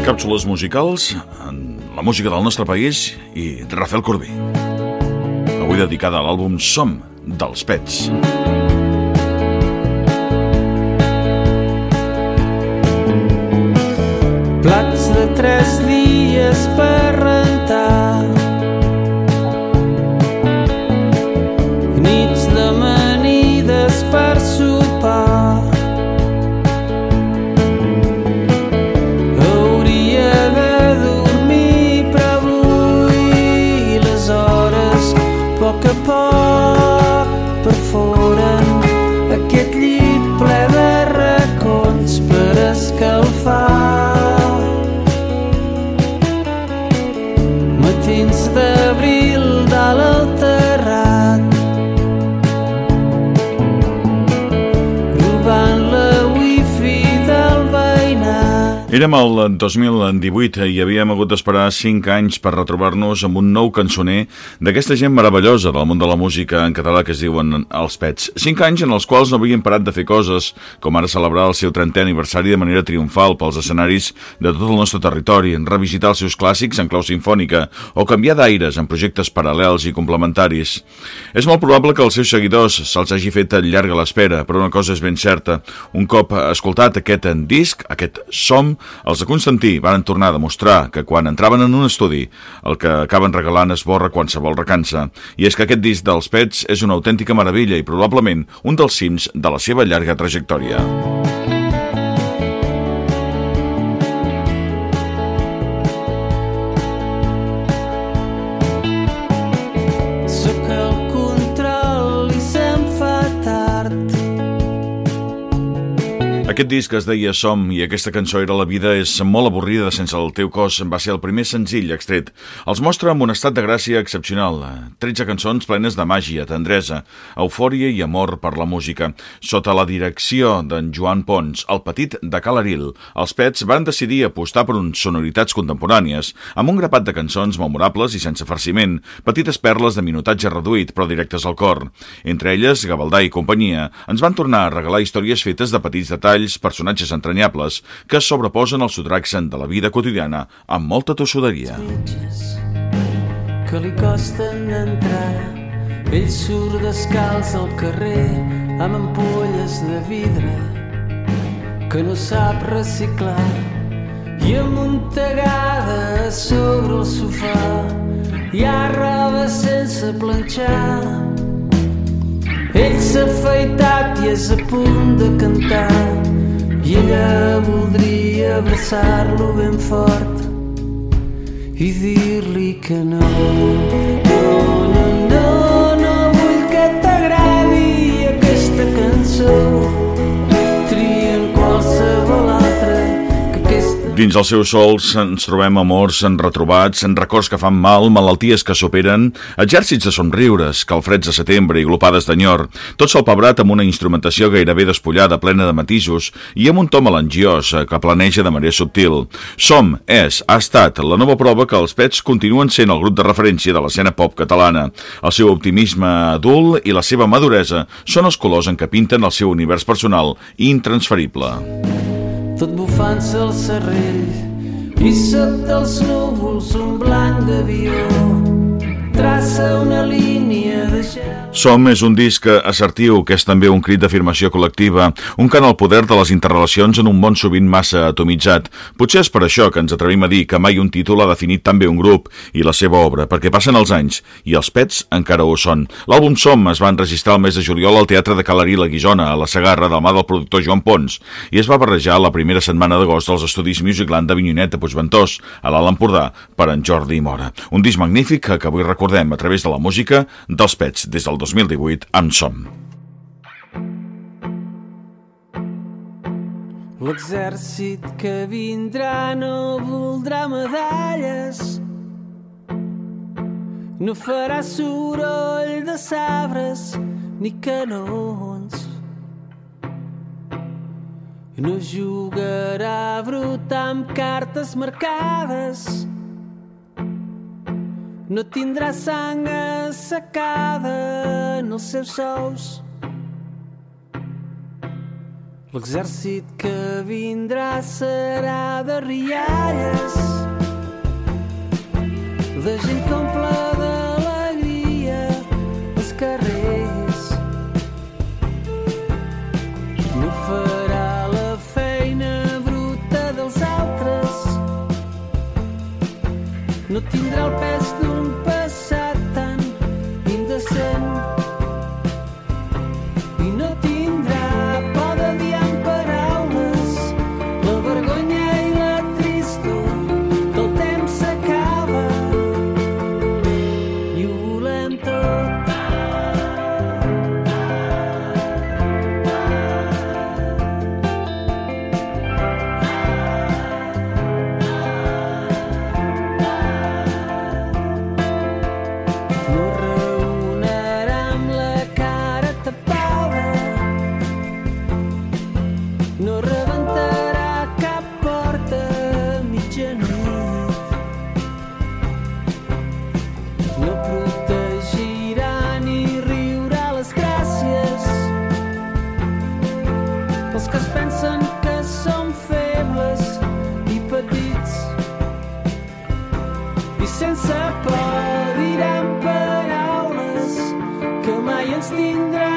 Càpsules musicals en la música del nostre país i Rafael Corbí. Avui dedicada a l'àlbum Som dels Pets. Plats de tres dies per perforen aquest llit ple de racons per escalfar Érem al 2018 i havíem hagut d'esperar 5 anys per retrobar-nos amb un nou cançoner d'aquesta gent meravellosa del món de la música en català que es diuen Els Pets. 5 anys en els quals no havíem parat de fer coses, com ara celebrar el seu 30è aniversari de manera triomfal pels escenaris de tot el nostre territori, revisitar els seus clàssics en clau sinfònica o canviar d'aires en projectes paral·lels i complementaris. És molt probable que als seus seguidors se'ls hagi fet llarga l'espera, però una cosa és ben certa. Un cop escoltat aquest disc, aquest Som, els de Constantí van tornar a demostrar que quan entraven en un estudi el que acaben regalant esborra qualsevol recança. I és que aquest disc dels Pets és una autèntica meravella i probablement un dels cims de la seva llarga trajectòria. Aquest disc es deia Som i aquesta cançó era La vida és molt avorrida sense el teu cos va ser el primer senzill extret. Els mostra amb un estat de gràcia excepcional. 13 cançons plenes de màgia, tendresa, eufòria i amor per la música. Sota la direcció d'en Joan Pons, el petit de Calaril, els Pets van decidir apostar per uns sonoritats contemporànies, amb un grapat de cançons memorables i sense farciment, petites perles de minutatge reduït però directes al cor. Entre elles, Gavaldà i companyia ens van tornar a regalar històries fetes de petits detalls, personatges entranyables, que sobreposen al sotraxen de la vida quotidiana amb molta tossuderia. que li costen entrar. Ell surt descalç al carrer amb ampolles de vidre que no sap reciclar i amuntegada sobre el sofà hi ha roba sense planxar ell s'ha afaitat i és a punt de cantar i ella voldria abraçar-lo ben fort i dir-li que no. No, no, no, Dins els seus sols ens trobem amors en retrobats, en records que fan mal, malalties que superen, exèrcits de somriures, calfreds de setembre i glopades d'enyor, tot salpebrat amb una instrumentació gairebé despullada, plena de matisos, i amb un to melangiós eh, que planeja de manera subtil. Som, és, ha estat la nova prova que els Pets continuen sent el grup de referència de l'escena pop catalana. El seu optimisme adult i la seva maduresa són els colors en què pinten el seu univers personal i intransferible. Tot bufant-se el serrell i sota els núvols un blanc d'avió. Traça una línia Som és un disc assertiu que és també un crit d'afirmació col·lectiva, un cant al poder de les interrelacions en un món sovint massa atomitzat. Potser és per això que ens atrevim a dir que mai un títol ha definit tan bé un grup i la seva obra, perquè passen els anys i els pets encara ho són. L'àlbum Som es va enregistrar el mes de juliol al Teatre de Calarí la Guisona, a la Sagarra, del mà del productor Joan Pons, i es va barrejar la primera setmana d'agost als estudis Musicland de Vinyonet de Puigventós, a l'Alt Empordà, per en Jordi Mora. Un disc magnífic que avui recordem a través de la música dels pets des del 2018 amb Som. L'exèrcit que vindrà no voldrà medalles, no farà soroll de sabres ni canons. No jugarà a brutar amb cartes marcades, no tindrà sang assecada en els seus sous. L'exèrcit que vindrà serà de rialles, de gent que no tindrà el pes d'un passat tan indecent cap porta no ni riurà les gràcies pensen que som febles i petits. I sense por diran paraules que mai ens tindran